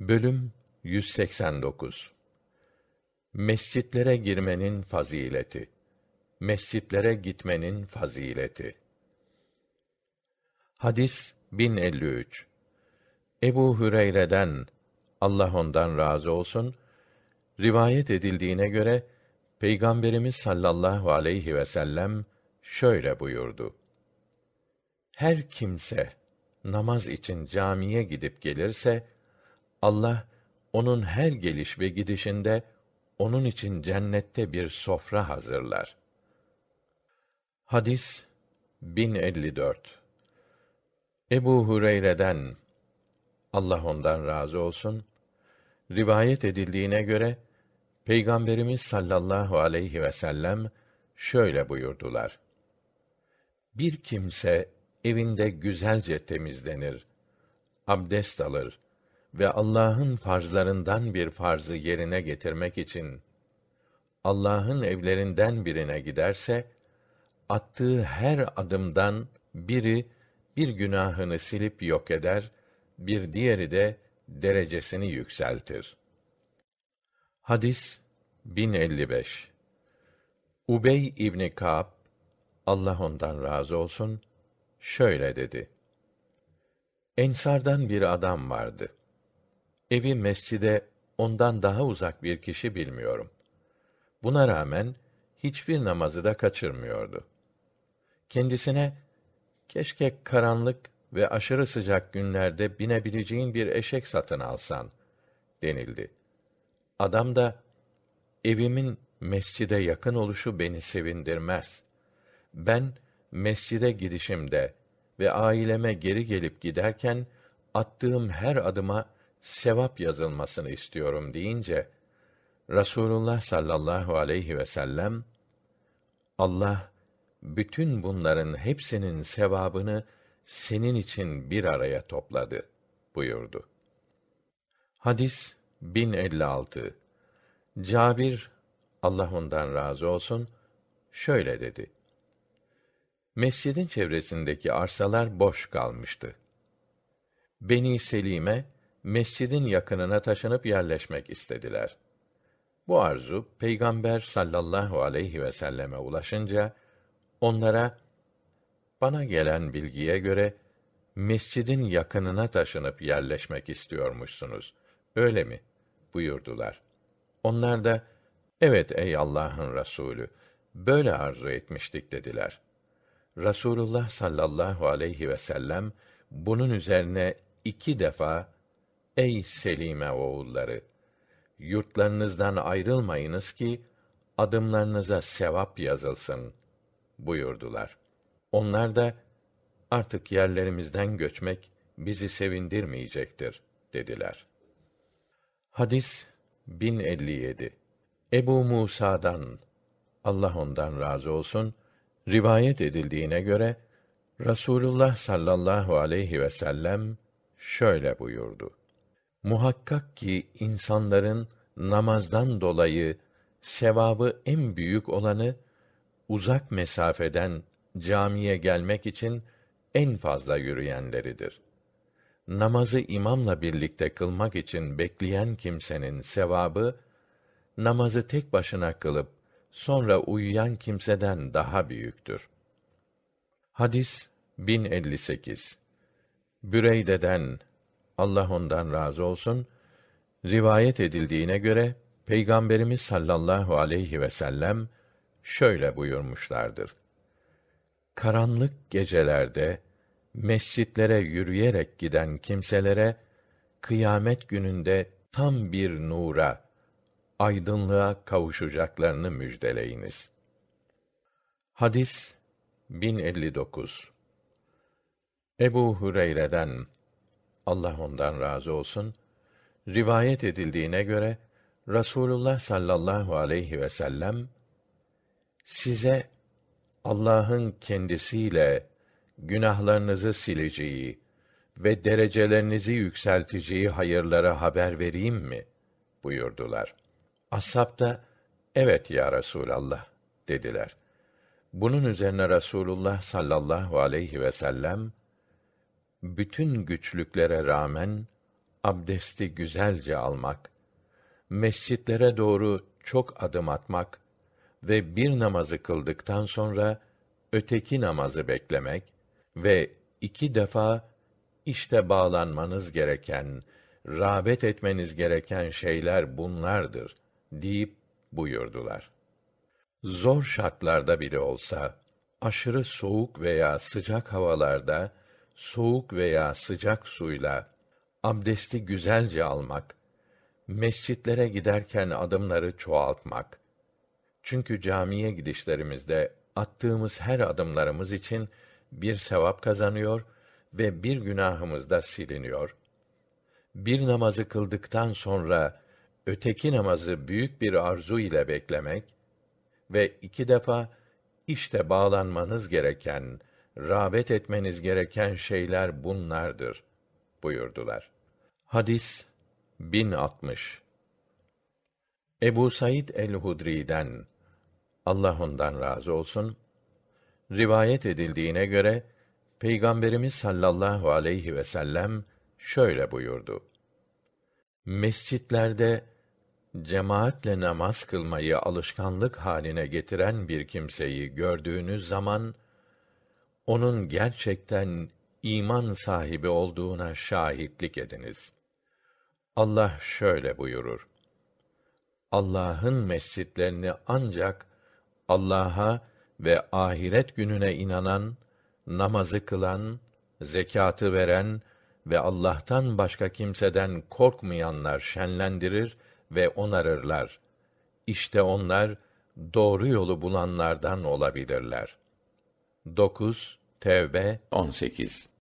Bölüm 189 Mescitlere girmenin fazileti. Mescitlere gitmenin fazileti. Hadis 1053. Ebu Hüreyre'den Allah ondan razı olsun rivayet edildiğine göre Peygamberimiz sallallahu aleyhi ve sellem şöyle buyurdu. Her kimse namaz için camiye gidip gelirse Allah onun her geliş ve gidişinde onun için cennette bir sofra hazırlar. Hadis 1054 Ebu Hureyre'den Allah ondan razı olsun rivayet edildiğine göre Peygamberimiz sallallahu aleyhi ve sellem şöyle buyurdular. Bir kimse evinde güzelce temizlenir, abdest alır ve Allah'ın farzlarından bir farzı yerine getirmek için Allah'ın evlerinden birine giderse attığı her adımdan biri bir günahını silip yok eder, bir diğeri de derecesini yükseltir. Hadis 1055 Ubey İbni Ka'b Allah ondan razı olsun şöyle dedi. Ensardan bir adam vardı. Evi mescide ondan daha uzak bir kişi bilmiyorum. Buna rağmen hiçbir namazı da kaçırmıyordu. Kendisine keşke karanlık ve aşırı sıcak günlerde binebileceğin bir eşek satın alsan denildi. Adam da evimin mescide yakın oluşu beni sevindirmez. Ben mescide gidişimde ve aileme geri gelip giderken attığım her adıma sevap yazılmasını istiyorum deyince Rasulullah sallallahu aleyhi ve sellem Allah bütün bunların hepsinin sevabını senin için bir araya topladı buyurdu. Hadis 1056 Cabir Allah ondan razı olsun şöyle dedi. Mescidin çevresindeki arsalar boş kalmıştı. Beni Selime mescidin yakınına taşınıp yerleşmek istediler. Bu arzu Peygamber sallallahu aleyhi ve selleme ulaşınca onlara bana gelen bilgiye göre mescidin yakınına taşınıp yerleşmek istiyormuşsunuz. Öyle mi? buyurdular. Onlar da evet ey Allah'ın Resulü böyle arzu etmiştik dediler. Rasulullah sallallahu aleyhi ve sellem bunun üzerine iki defa ey Selime oğulları yurtlarınızdan ayrılmayınız ki adımlarınıza sevap yazılsın buyurdular. Onlar da artık yerlerimizden göçmek bizi sevindirmeyecektir dediler. Hadis 1057 Ebu Musa'dan Allah ondan razı olsun rivayet edildiğine göre Rasulullah sallallahu aleyhi ve sellem şöyle buyurdu. Muhakkak ki insanların namazdan dolayı sevabı en büyük olanı uzak mesafeden camiye gelmek için en fazla yürüyenleridir. Namazı imamla birlikte kılmak için bekleyen kimsenin sevabı namazı tek başına kılıp sonra uyuyan kimseden daha büyüktür. Hadis 1058 Büreyde'den Allah ondan razı olsun rivayet edildiğine göre Peygamberimiz sallallahu aleyhi ve sellem şöyle buyurmuşlardır. Karanlık gecelerde mescitlere yürüyerek giden kimselere kıyamet gününde tam bir nura, aydınlığa kavuşacaklarını müjdeleyiniz. Hadis 1059 Ebu Hureyre'den Allah ondan razı olsun rivayet edildiğine göre Rasulullah sallallahu aleyhi ve sellem size Allah'ın kendisiyle günahlarınızı sileceği ve derecelerinizi yükselteceği hayırlara haber vereyim mi buyurdular. Ashab da evet ya Resulallah dediler. Bunun üzerine Rasulullah sallallahu aleyhi ve sellem bütün güçlüklere rağmen abdesti güzelce almak, mescitlere doğru çok adım atmak ve bir namazı kıldıktan sonra öteki namazı beklemek ve iki defa işte bağlanmanız gereken, rağbet etmeniz gereken şeyler bunlardır deyip buyurdular. Zor şartlarda bile olsa, aşırı soğuk veya sıcak havalarda, soğuk veya sıcak suyla, abdesti güzelce almak, mescitlere giderken adımları çoğaltmak. Çünkü camiye gidişlerimizde attığımız her adımlarımız için bir sevap kazanıyor ve bir günahımız da siliniyor. Bir namazı kıldıktan sonra öteki namazı büyük bir arzu ile beklemek ve iki defa işte bağlanmanız gereken, rağbet etmeniz gereken şeyler bunlardır buyurdular. Hadis 1060 Ebu Said el-Hudri'den Allah ondan razı olsun rivayet edildiğine göre Peygamberimiz sallallahu aleyhi ve sellem şöyle buyurdu. Mescitlerde cemaatle namaz kılmayı alışkanlık haline getiren bir kimseyi gördüğünüz zaman onun gerçekten iman sahibi olduğuna şahitlik ediniz. Allah şöyle buyurur: Allah'ın mescitlerini ancak Allah'a ve ahiret gününe inanan, namazı kılan, zekatı veren ve Allah'tan başka kimseden korkmayanlar şenlendirir ve onarırlar. İşte onlar doğru yolu bulanlardan olabilirler. 9 Tevbe 18